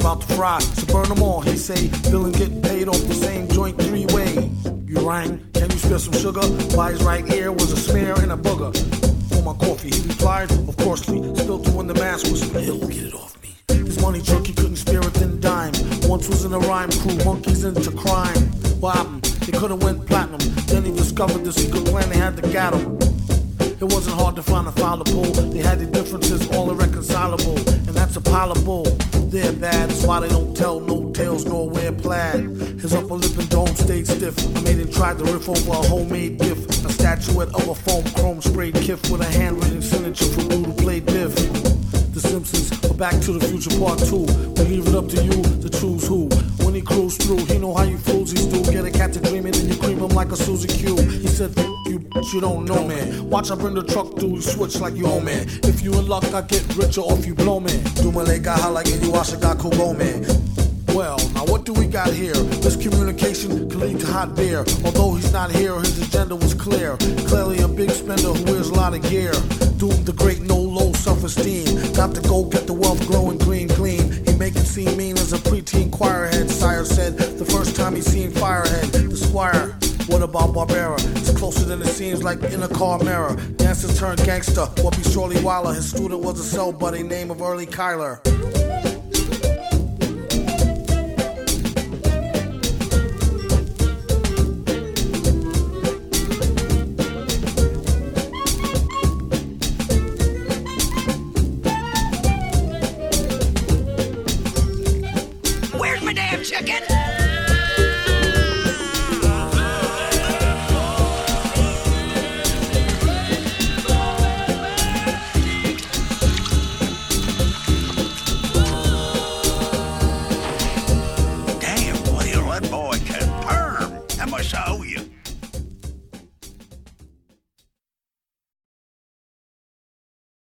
Super Libre. Except for not their feet, knock their beat off eBay. Danger in the street, shooting at a DJ. Doing counting chickens like the Colonel on D-Day. We about to fry, so burn them all. He say, feeling getting paid off the same joint three ways. You rang, can you spare some sugar? By his right ear was a smear and a booger. For my coffee, he replied, of course, still doing the mask was ill, get it off me. His money truck, he couldn't spare a thin dime. Once was in a rhyme crew, monkeys into crime. What happened? They could've went platinum. Then he discovered the secret plan, they had to get him. It wasn't hard to find a file to pull. They had the differences all irreconcilable, and that's a pile of bull. Bad, that's why they don't tell no tales nor wear plaid. His upper lip and dome stayed stiff. I made him try to riff over a homemade gift, a statuette of a foam chrome sprayed kiff with a handwritten signature for Lou to play Biff. The Simpsons Back to the Future Part 2. We leave it up to you to choose who. When he cruise through, he know how you fools do. Get a cat to dreaming and you cream him like a Suzy Q. He said, you, you don't know, man. Watch, I bring the truck through, switch like you own, man. If you in luck, I get richer off you blow, man. Leg, I like you, got Kogo, man. Well, now what do we got here? Miscommunication can lead to hot beer. Although he's not here, his agenda was clear. Clearly a big spender who wears a lot of gear. Doomed the great no Seem mean as a preteen choir head. Sire said the first time he seen Firehead, the squire. What about Barbara? It's closer than it seems like in a car mirror. Dancer turned gangster. What be Shorty Wilder? His student was a cell buddy, name of Early Kyler. Damn chicken?